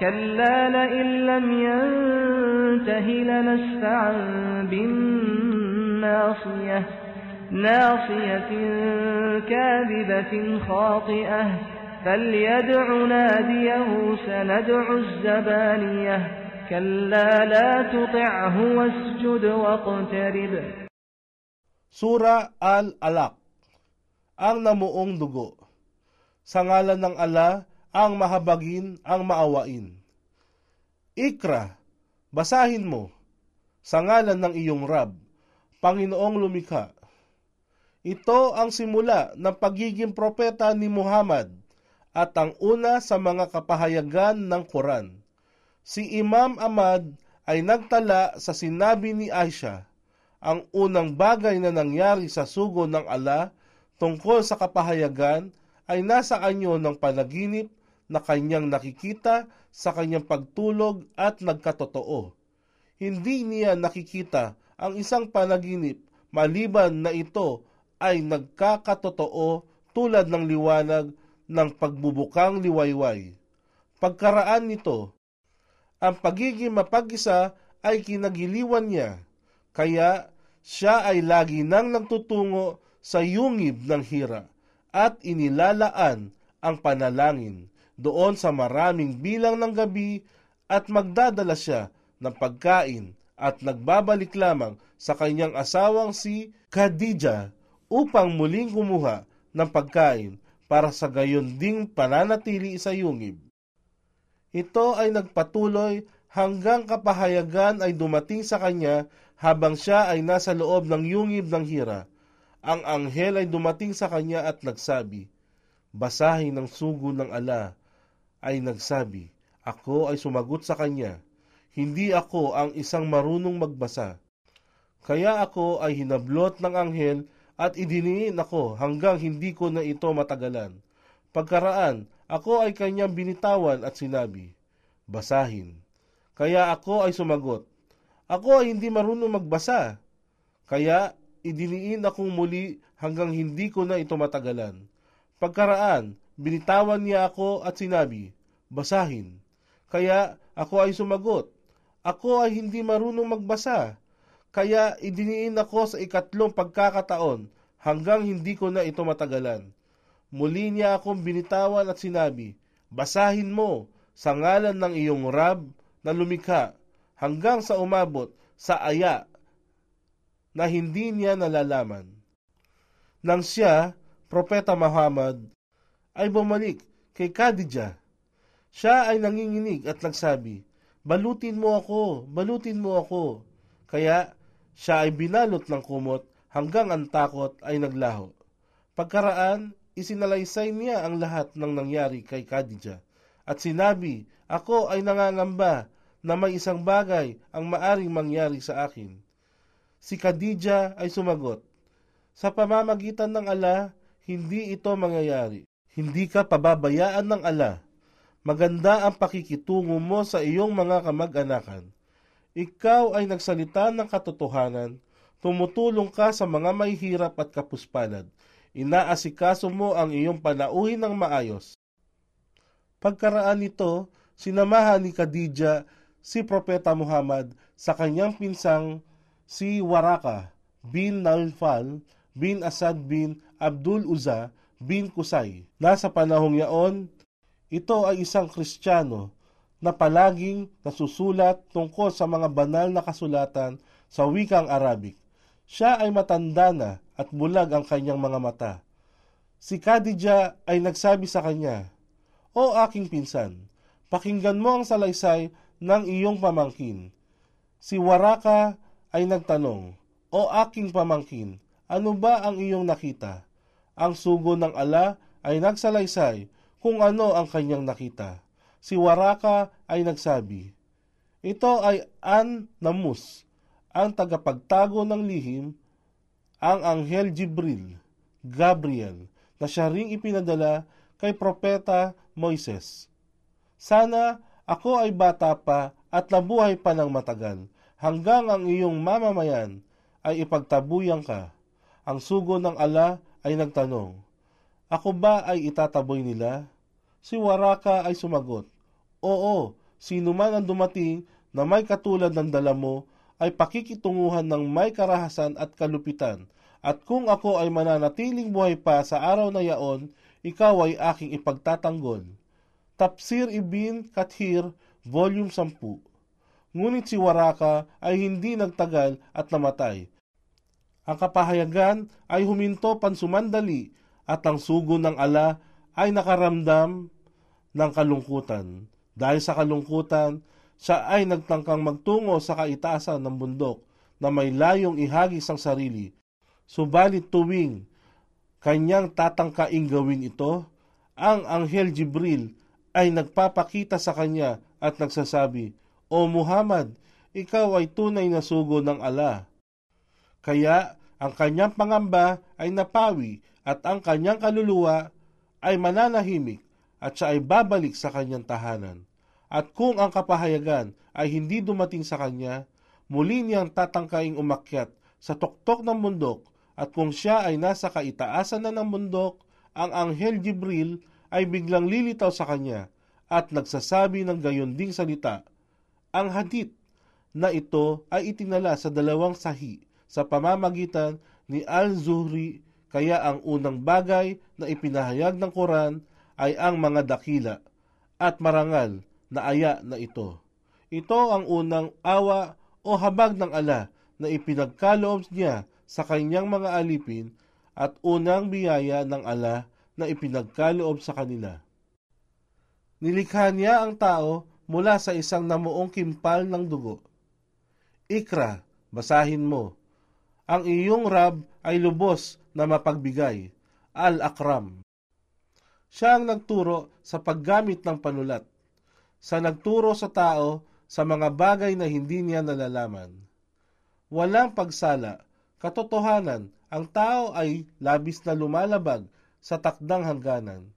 كلا لئن لم ينته لنسفعا بالناصية ناصية كاذبة خاطئة فليدع ناديه سندع الزبانية كلا لا تطعه واسجد واقترب Sura Al-Alaq Ang namuong dugo Sa ngalan ng ala, ang mahabagin, ang maawain. Ikra, basahin mo, sa ngalan ng iyong Rab, Panginoong lumikha. Ito ang simula ng pagiging propeta ni Muhammad at ang una sa mga kapahayagan ng Quran. Si Imam Ahmad ay nagtala sa sinabi ni Aisha, ang unang bagay na nangyari sa sugo ng ala tungkol sa kapahayagan ay nasa anyo ng panaginip na kanyang nakikita sa kanyang pagtulog at nagkatotoo. Hindi niya nakikita ang isang panaginip maliban na ito ay nagkakatotoo tulad ng liwanag ng pagbubukang liwayway. Pagkaraan nito, ang pagiging mapag-isa ay kinagiliwan niya, kaya siya ay lagi nang nagtutungo sa yungib ng hira at inilalaan ang panalangin doon sa maraming bilang ng gabi at magdadala siya ng pagkain at nagbabalik lamang sa kanyang asawang si Khadija upang muling kumuha ng pagkain para sa gayon ding pananatili sa yungib. Ito ay nagpatuloy hanggang kapahayagan ay dumating sa kanya habang siya ay nasa loob ng yungib ng hira. Ang anghel ay dumating sa kanya at nagsabi, Basahin ng sugo ng ala, ay nagsabi, Ako ay sumagot sa kanya, Hindi ako ang isang marunong magbasa. Kaya ako ay hinablot ng anghel at idiniin ako hanggang hindi ko na ito matagalan. Pagkaraan, ako ay kanyang binitawan at sinabi, Basahin. Kaya ako ay sumagot, Ako ay hindi marunong magbasa. Kaya idiniin akong muli hanggang hindi ko na ito matagalan. Pagkaraan, binitawan niya ako at sinabi, Basahin. Kaya ako ay sumagot, Ako ay hindi marunong magbasa. Kaya idiniin ako sa ikatlong pagkakataon hanggang hindi ko na ito matagalan. Muli niya akong binitawan at sinabi, Basahin mo sa ngalan ng iyong Rab na lumikha hanggang sa umabot sa aya na hindi niya nalalaman. Nang siya, Propeta Muhammad, ay bumalik kay Khadija. Siya ay nanginginig at nagsabi, Balutin mo ako, balutin mo ako. Kaya siya ay binalot ng kumot hanggang ang takot ay naglaho. Pagkaraan, isinalaysay niya ang lahat ng nangyari kay Khadija at sinabi, Ako ay nangangamba na may isang bagay ang maaring mangyari sa akin. Si Khadija ay sumagot, Sa pamamagitan ng ala, hindi ito mangyayari. Hindi ka pababayaan ng ala. Maganda ang pakikitungo mo sa iyong mga kamag-anakan. Ikaw ay nagsalita ng katotohanan, tumutulong ka sa mga may hirap at kapuspalad, inaasikaso mo ang iyong panauhin ng maayos. Pagkaraan nito, sinamahan ni Khadija si Propeta Muhammad sa kanyang pinsang si Waraka bin Naufal bin Asad bin Abdul Uzza bin Kusay. Nasa panahong yaon, ito ay isang Kristiyano na palaging nasusulat tungkol sa mga banal na kasulatan sa wikang Arabic. Siya ay matanda na at bulag ang kanyang mga mata. Si Khadija ay nagsabi sa kanya, O aking pinsan, pakinggan mo ang salaysay ng iyong pamangkin. Si Waraka ay nagtanong, O aking pamangkin, ano ba ang iyong nakita? Ang sugo ng ala ay nagsalaysay kung ano ang kanyang nakita. Si Waraka ay nagsabi, Ito ay An Namus, ang tagapagtago ng lihim, ang Anghel Jibril, Gabriel, na siya ring ipinadala kay Propeta Moises. Sana ako ay bata pa at nabuhay pa ng matagal, hanggang ang iyong mamamayan ay ipagtabuyan ka. Ang sugo ng ala ay nagtanong, Ako ba ay itataboy nila? Si Waraka ay sumagot, Oo, sino man ang dumating na may katulad ng dala mo ay pakikitunguhan ng may karahasan at kalupitan, at kung ako ay mananatiling buhay pa sa araw na yaon, ikaw ay aking ipagtatanggol. Tapsir Ibn Kathir, Volume 10 Ngunit si Waraka ay hindi nagtagal at namatay. Ang kapahayagan ay huminto pansumandali at ang sugo ng ala ay nakaramdam ng kalungkutan. Dahil sa kalungkutan, siya ay nagtangkang magtungo sa kaitaasan ng bundok na may layong ihagis ang sarili. Subalit tuwing kanyang tatangkaing gawin ito, ang Anghel Jibril ay nagpapakita sa kanya at nagsasabi, O Muhammad, ikaw ay tunay na sugo ng ala. Kaya ang kanyang pangamba ay napawi at ang kanyang kaluluwa ay mananahimik at siya ay babalik sa kanyang tahanan. At kung ang kapahayagan ay hindi dumating sa kanya, muli niyang tatangkaing umakyat sa tuktok ng bundok at kung siya ay nasa kaitaasan na ng bundok, ang Anghel Jibril ay biglang lilitaw sa kanya at nagsasabi ng gayon ding salita. Ang hadith na ito ay itinala sa dalawang sahi sa pamamagitan ni Al-Zuhri kaya ang unang bagay na ipinahayag ng Quran ay ang mga dakila at marangal na aya na ito. Ito ang unang awa o habag ng ala na ipinagkaloob niya sa kanyang mga alipin at unang biyaya ng ala na ipinagkaloob sa kanila. Nilikha niya ang tao mula sa isang namuong kimpal ng dugo. Ikra, basahin mo. Ang iyong Rab ay lubos na mapagbigay, Al-Akram. Siya ang nagturo sa paggamit ng panulat, sa nagturo sa tao sa mga bagay na hindi niya nalalaman. Walang pagsala, katotohanan, ang tao ay labis na lumalabag sa takdang hangganan.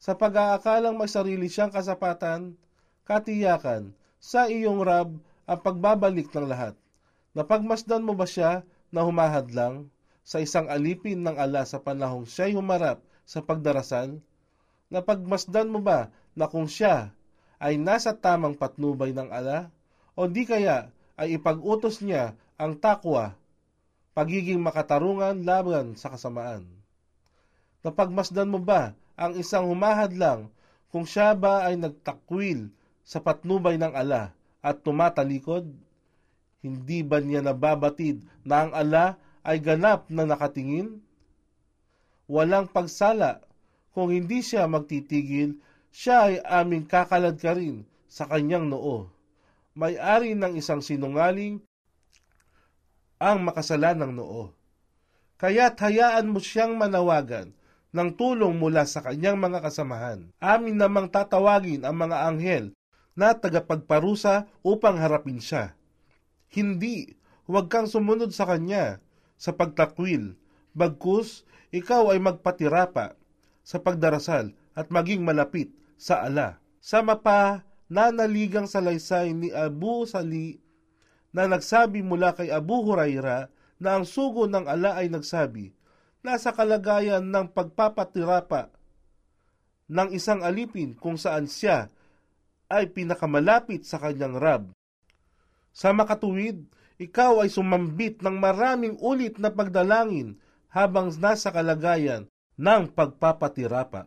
Sa pag-aakalang may sarili siyang kasapatan, katiyakan, sa iyong Rab ang pagbabalik ng lahat. Napagmasdan mo ba siya na humahadlang sa isang alipin ng ala sa panahong siya'y humarap sa pagdarasal? Napagmasdan mo ba na kung siya ay nasa tamang patnubay ng ala? O di kaya ay ipag-utos niya ang takwa, pagiging makatarungan laban sa kasamaan? Napagmasdan mo ba ang isang humahadlang kung siya ba ay nagtakwil sa patnubay ng ala at tumatalikod? Hindi ba niya nababatid na ang ala ay ganap na nakatingin? Walang pagsala kung hindi siya magtitigil, siya ay aming kakalad ka rin sa kanyang noo. May-ari ng isang sinungaling ang makasalanang noo. Kaya't hayaan mo siyang manawagan ng tulong mula sa kanyang mga kasamahan. Amin namang tatawagin ang mga anghel na tagapagparusa upang harapin siya. Hindi, huwag kang sumunod sa kanya sa pagtakwil. Bagkus, ikaw ay magpatirapa sa pagdarasal at maging malapit sa ala. Sama pa, nanaligang salaysay ni Abu Sali na nagsabi mula kay Abu Huraira na ang sugo ng ala ay nagsabi, nasa kalagayan ng pagpapatirapa ng isang alipin kung saan siya ay pinakamalapit sa kanyang Rab. Sa makatuwid, ikaw ay sumambit ng maraming ulit na pagdalangin habang nasa kalagayan ng pagpapatirapa.